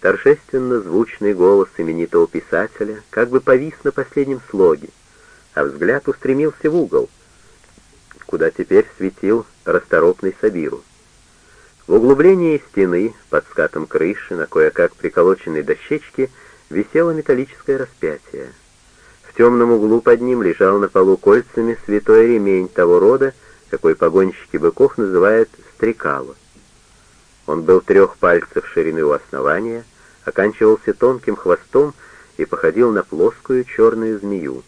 Торжественно звучный голос именитого писателя как бы повис на последнем слоге, а взгляд устремился в угол, куда теперь светил расторопный Сабиру. В углублении стены, под скатом крыши, на кое-как приколоченной дощечке, висело металлическое распятие. В темном углу под ним лежал на полу кольцами святой ремень того рода, какой погонщики быков называют стрекало. Он был трех пальцев ширины у основания, оканчивался тонким хвостом и походил на плоскую черную змею.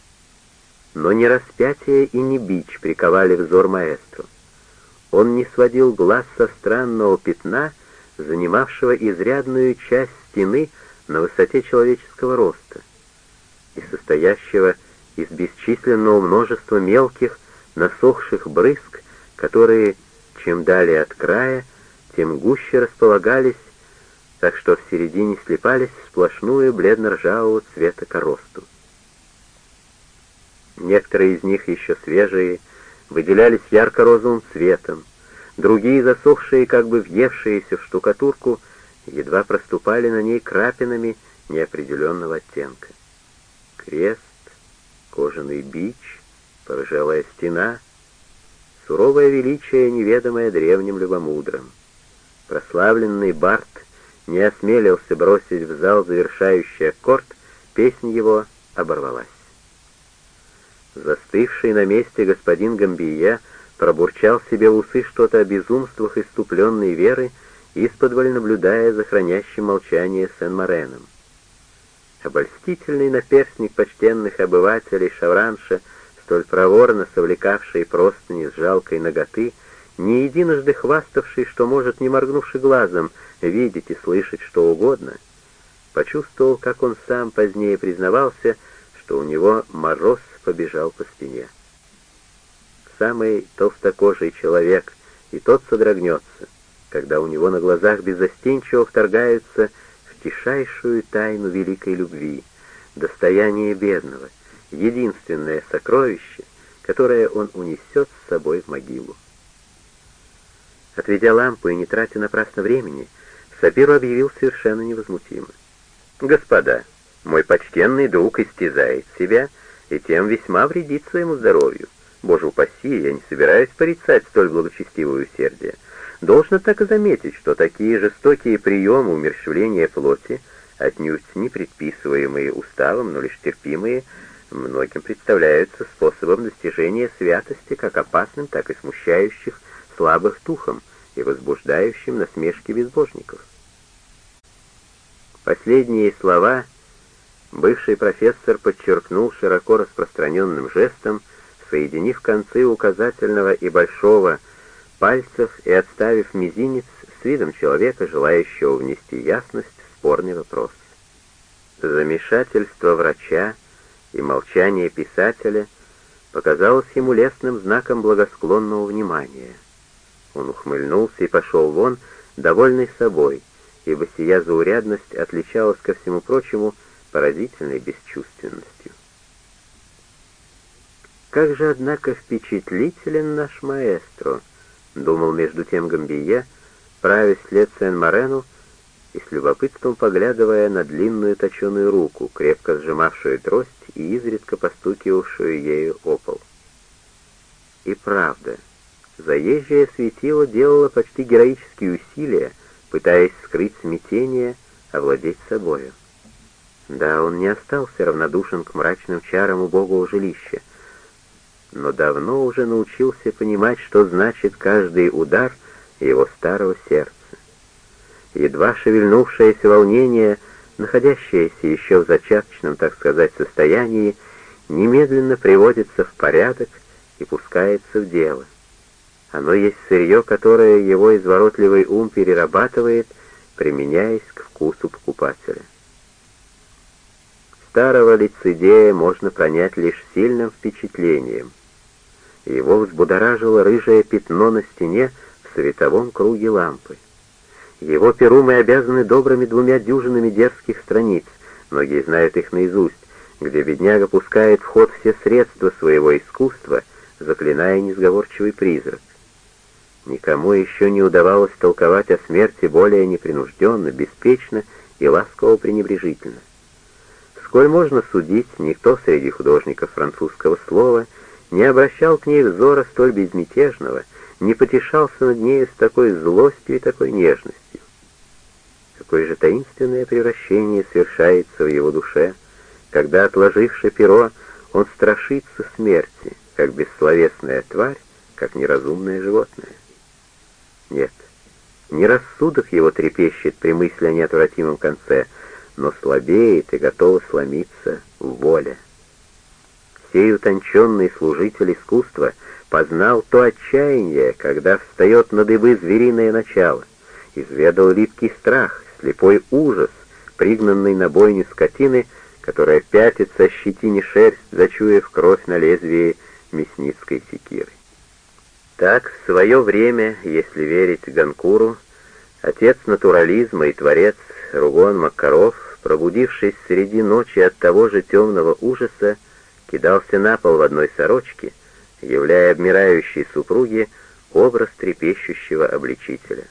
Но не распятие и не бич приковали взор маэстро. Он не сводил глаз со странного пятна, занимавшего изрядную часть стены на высоте человеческого роста и состоящего из бесчисленного множества мелких, насохших брызг, которые, чем далее от края, тем гуще располагались, так что в середине слепались в сплошную бледно-ржавого цвета коросту. Некоторые из них еще свежие, выделялись ярко-розовым цветом, другие, засохшие, как бы въевшиеся в штукатурку, едва проступали на ней крапинами неопределенного оттенка. Крест, кожаный бич, порыжелая стена, суровое величие, неведомое древним любомудром. Прославленный Барт не осмелился бросить в зал завершающий аккорд, песня его оборвалась. Застывший на месте господин Гамбия пробурчал себе в усы что-то о безумствах иступленной веры, исподволь наблюдая за хранящим молчание Сен-Мореном. Обольстительный наперстник почтенных обывателей Шавранша, столь проворно совлекавший простыни с жалкой ноготы, не единожды хваставший, что может, не моргнувши глазом, видеть и слышать что угодно, почувствовал, как он сам позднее признавался, что у него мороз побежал по спине. Самый толстокожий человек, и тот содрогнется, когда у него на глазах безостенчиво вторгаются в тишайшую тайну великой любви, достояние бедного, единственное сокровище, которое он унесет с собой в могилу. Отведя лампу и не тратя напрасно времени, Сабиру объявил совершенно невозмутимо. «Господа, мой почтенный друг истязает себя и тем весьма вредит своему здоровью. Боже упаси, я не собираюсь порицать столь благочестивое усердие. Должно так и заметить, что такие жестокие приемы умерщвления плоти, отнюдь не предписываемые уставом, но лишь терпимые, многим представляются способом достижения святости, как опасным, так и смущающих слабых духом и возбуждающим насмешки безбожников. Последние слова — Бывший профессор подчеркнул широко распространенным жестом, соединив концы указательного и большого пальцев и отставив мизинец с видом человека, желающего внести ясность в спорный вопрос. Замешательство врача и молчание писателя показалось ему лестным знаком благосклонного внимания. Он ухмыльнулся и пошел вон, довольный собой, ибо сия заурядность отличалась ко всему прочему поразительной бесчувственностью. «Как же, однако, впечатлителен наш маэстро», — думал между тем Гамбия, правя след Сен-Морену и с любопытством поглядывая на длинную точеную руку, крепко сжимавшую трость и изредка постукивавшую ею о пол. И правда, заезжее светило делало почти героические усилия, пытаясь скрыть смятение, овладеть собою. Да, он не остался равнодушен к мрачным чарам убогого жилища, но давно уже научился понимать, что значит каждый удар его старого сердца. Едва шевельнувшееся волнение, находящееся еще в зачаточном, так сказать, состоянии, немедленно приводится в порядок и пускается в дело. Оно есть сырье, которое его изворотливый ум перерабатывает, применяясь к вкусу покупателя. Старого лицедея можно пронять лишь сильным впечатлением. Его взбудоражило рыжее пятно на стене в световом круге лампы. Его перу мы обязаны добрыми двумя дюжинами дерзких страниц, многие знают их наизусть, где бедняга пускает в ход все средства своего искусства, заклиная несговорчивый призрак. Никому еще не удавалось толковать о смерти более непринужденно, беспечно и ласково пренебрежительно. Сколь можно судить, никто среди художников французского слова не обращал к ней взора столь безмятежного, не потешался над нею с такой злостью и такой нежностью. Какое же таинственное превращение совершается в его душе, когда, отложивши перо, он страшится смерти, как бессловесная тварь, как неразумное животное. Нет, не рассудок его трепещет при мысли о неотвратимом конце, но слабеет и готова сломиться воля. Сей утонченный служитель искусства познал то отчаяние, когда встает на дыбы звериное начало, изведал липкий страх, слепой ужас, пригнанный на бойню скотины, которая пятится щетине шерсть, зачуяв кровь на лезвии мясницкой секиры. Так, в свое время, если верить Ганкуру, отец натурализма и творец Ругон Макаров, пробудившись среди ночи от того же темного ужаса, кидался на пол в одной сорочке, являя обмирающей супруге образ трепещущего обличителя.